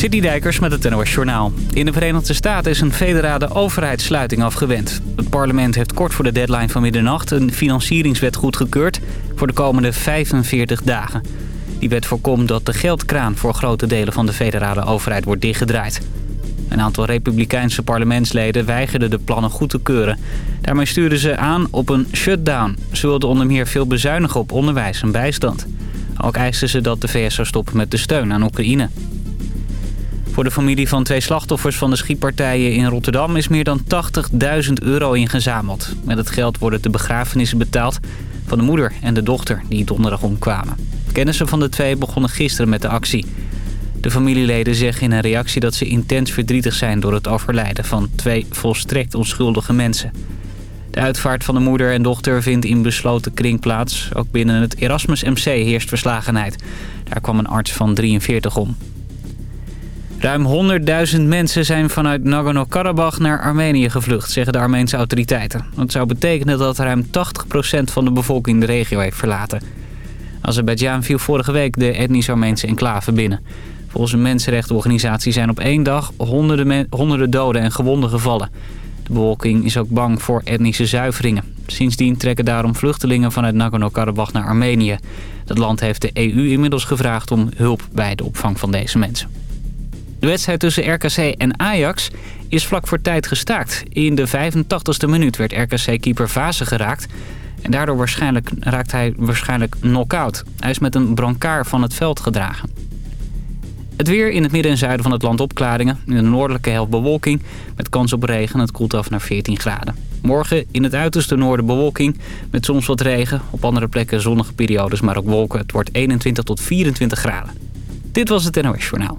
City Dijkers met het NOS Journaal. In de Verenigde Staten is een federale overheidssluiting afgewend. Het parlement heeft kort voor de deadline van middernacht een financieringswet goedgekeurd voor de komende 45 dagen. Die wet voorkomt dat de geldkraan voor grote delen van de federale overheid wordt dichtgedraaid. Een aantal republikeinse parlementsleden weigerden de plannen goed te keuren. Daarmee stuurden ze aan op een shutdown. Ze wilden onder meer veel bezuinigen op onderwijs en bijstand. Ook eisten ze dat de VS zou stoppen met de steun aan Oekraïne. Voor de familie van twee slachtoffers van de schietpartijen in Rotterdam is meer dan 80.000 euro ingezameld. Met het geld worden de begrafenissen betaald van de moeder en de dochter die donderdag omkwamen. Kennissen van de twee begonnen gisteren met de actie. De familieleden zeggen in een reactie dat ze intens verdrietig zijn door het overlijden van twee volstrekt onschuldige mensen. De uitvaart van de moeder en dochter vindt in besloten kring plaats. Ook binnen het Erasmus MC heerst verslagenheid. Daar kwam een arts van 43 om. Ruim 100.000 mensen zijn vanuit Nagorno-Karabakh naar Armenië gevlucht, zeggen de Armeense autoriteiten. Dat zou betekenen dat ruim 80% van de bevolking de regio heeft verlaten. Azerbeidzjan viel vorige week de etnisch Armeense enclave binnen. Volgens een mensenrechtenorganisatie zijn op één dag honderden, doden en gewonden gevallen. De bevolking is ook bang voor etnische zuiveringen. Sindsdien trekken daarom vluchtelingen vanuit Nagorno-Karabakh naar Armenië. Dat land heeft de EU inmiddels gevraagd om hulp bij de opvang van deze mensen. De wedstrijd tussen RKC en Ajax is vlak voor tijd gestaakt. In de 85ste minuut werd RKC-keeper Vase geraakt. En daardoor waarschijnlijk, raakt hij waarschijnlijk knock-out. Hij is met een brancard van het veld gedragen. Het weer in het midden en zuiden van het land opklaringen. In de noordelijke helft bewolking met kans op regen. Het koelt af naar 14 graden. Morgen in het uiterste noorden bewolking met soms wat regen. Op andere plekken zonnige periodes, maar ook wolken. Het wordt 21 tot 24 graden. Dit was het NOS Journaal.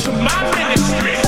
To my ministry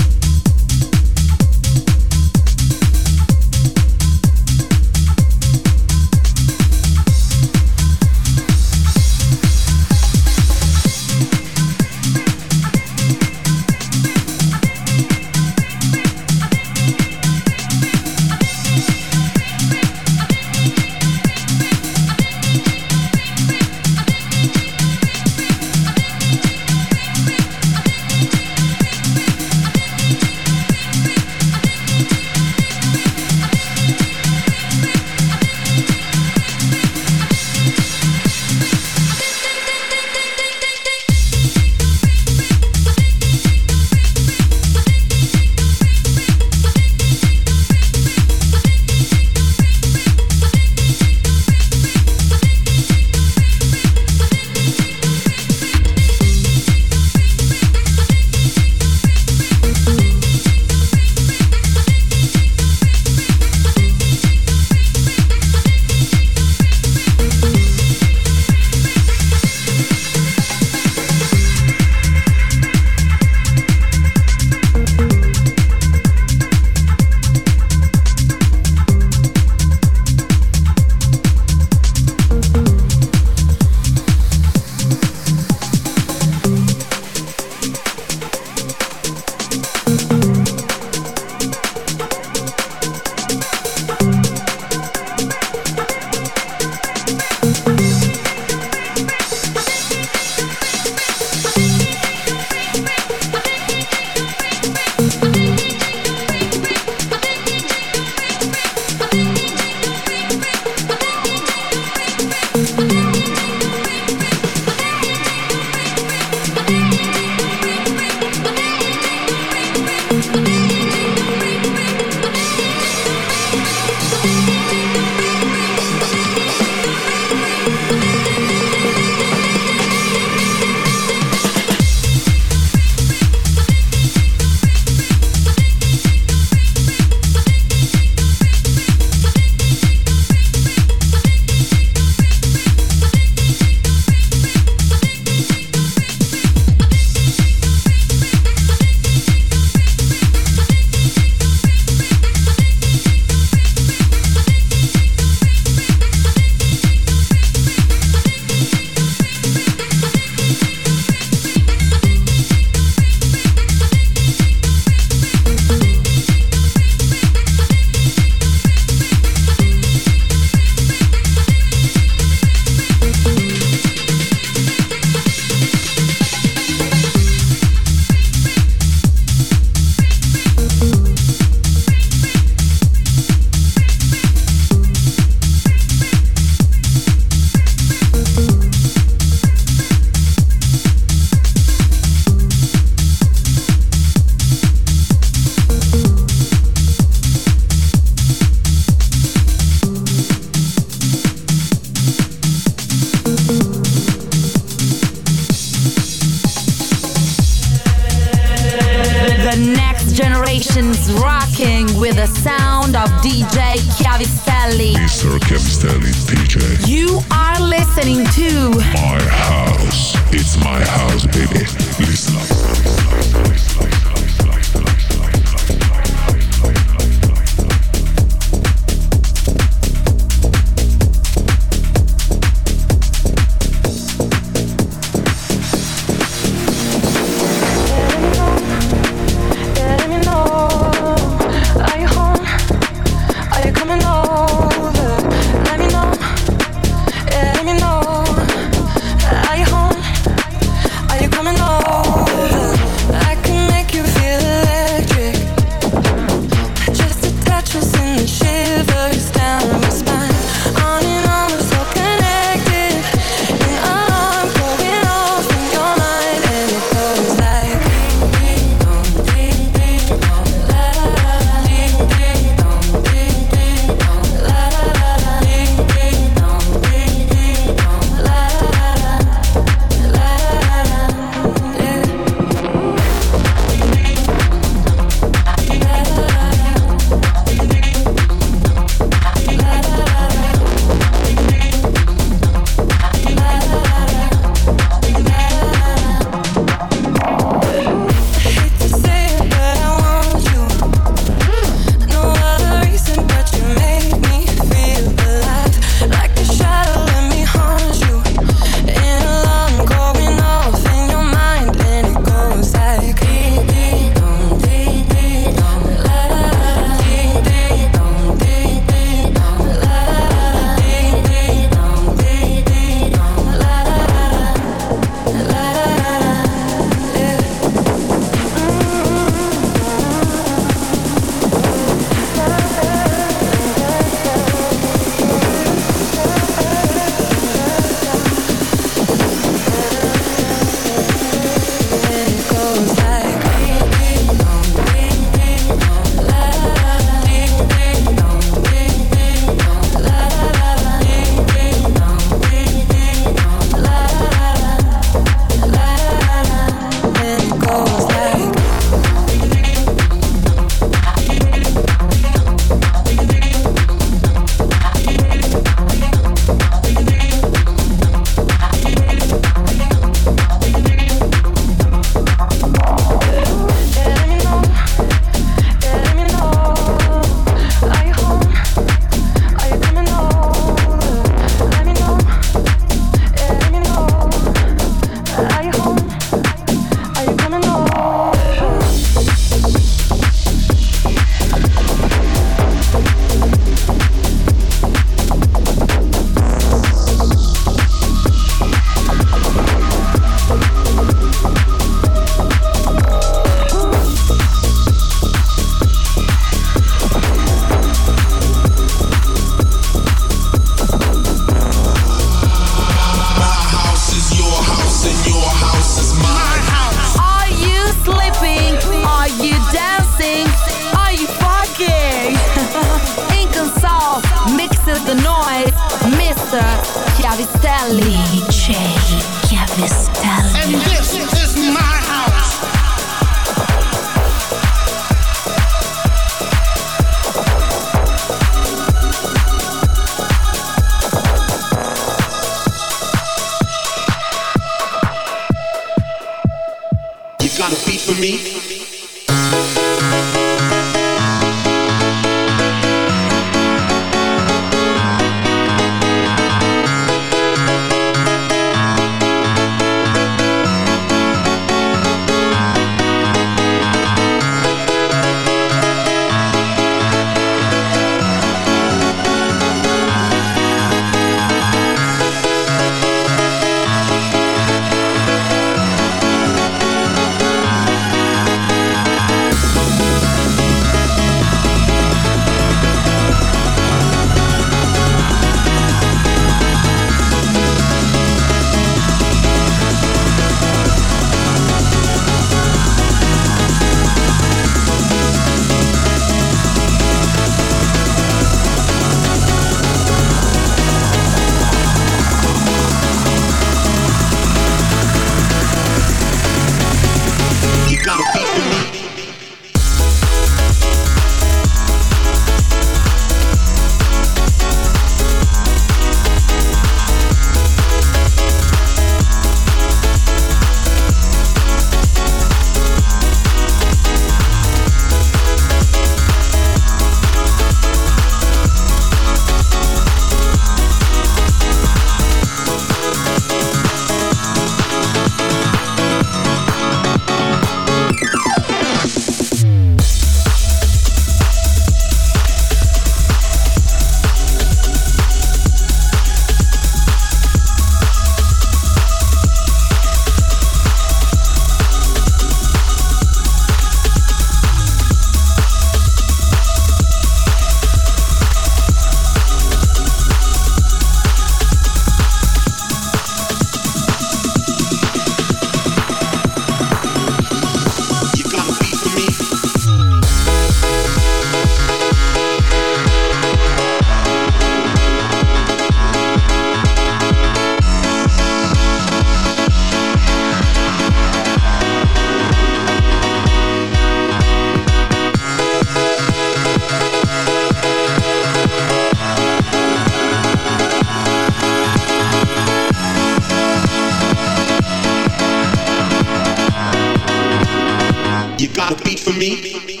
Me?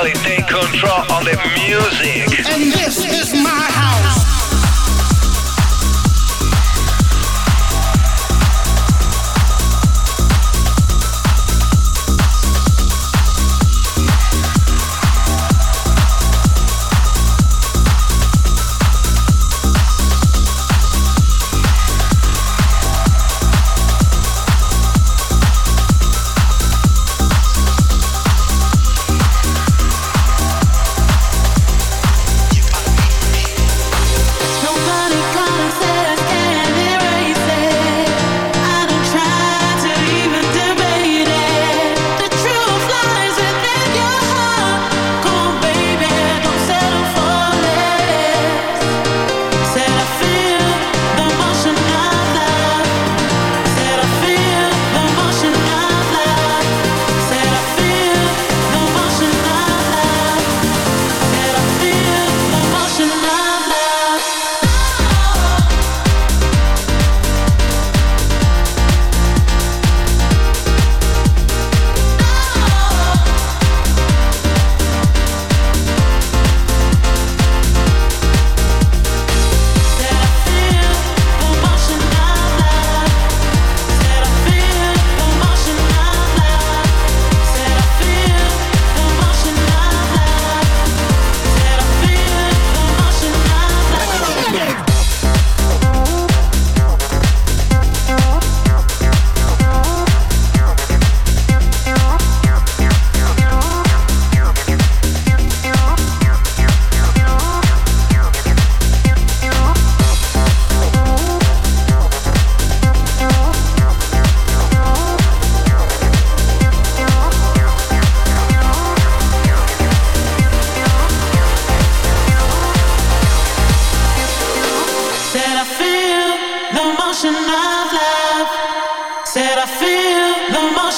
Mr. Chiavistelli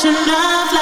passion of life.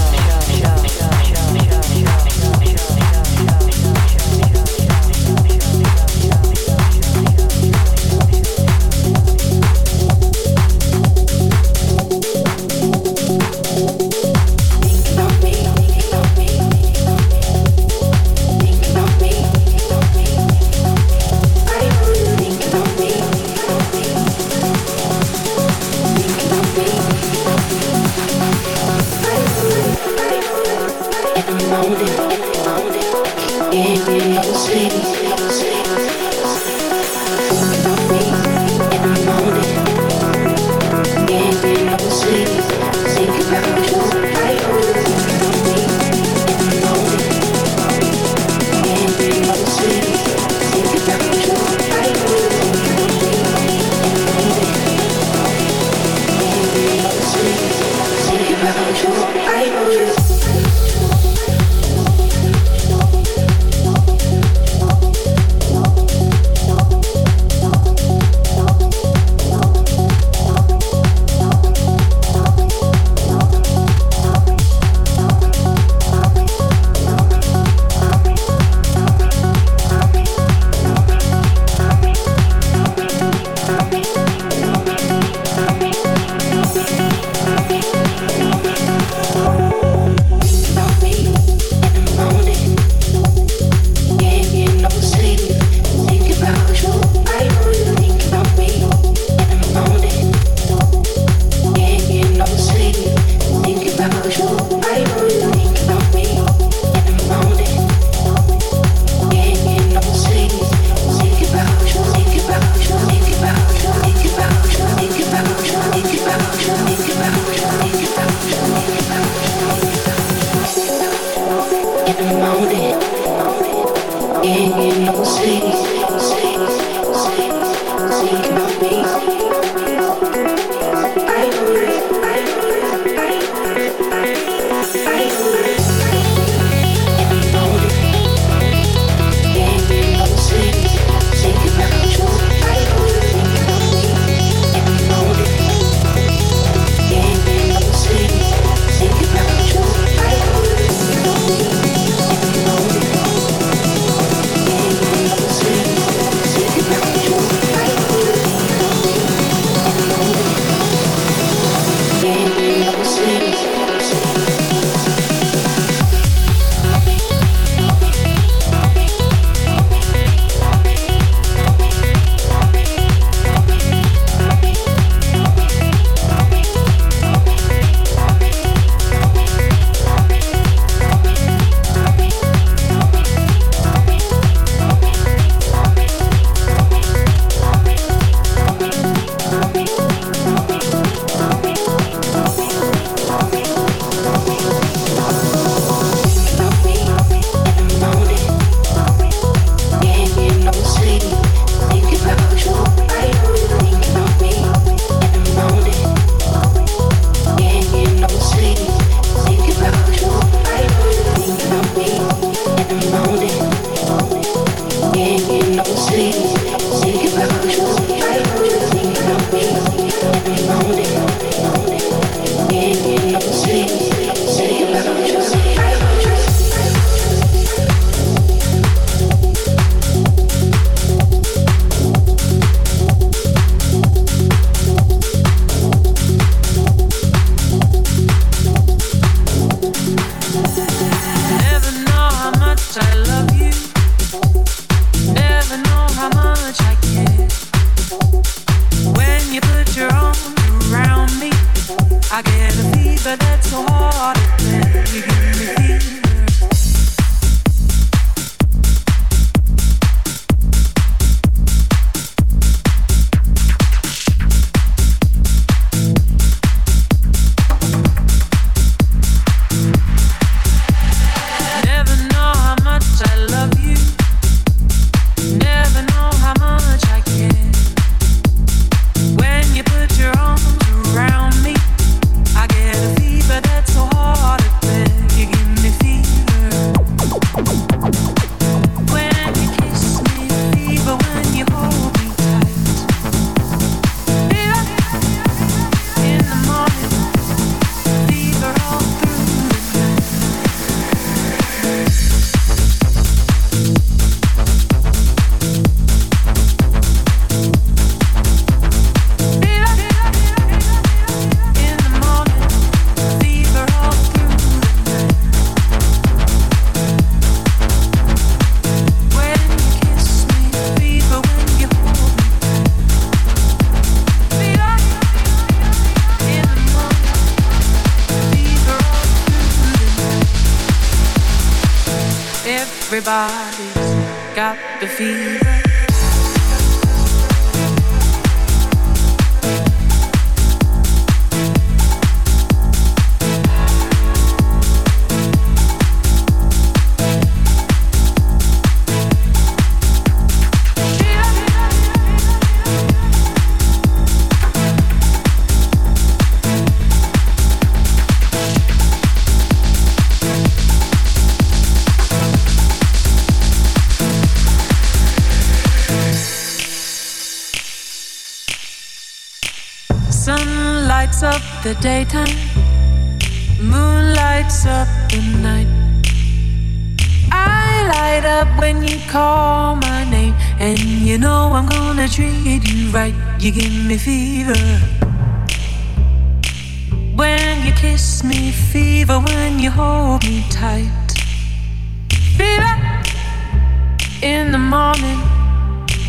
morning,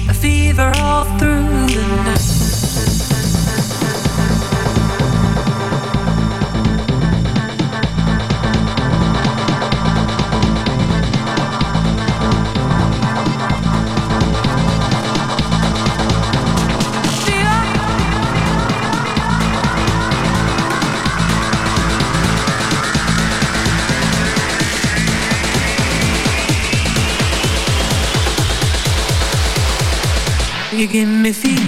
a fever all you give me fever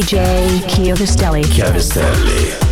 DJ Chiavistelli. Chiavistelli.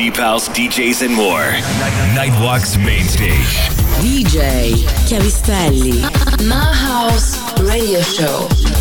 deep house, DJs, and more. Nightwalk's main stage. DJ Chiavistelli. My House Radio Show.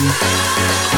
Música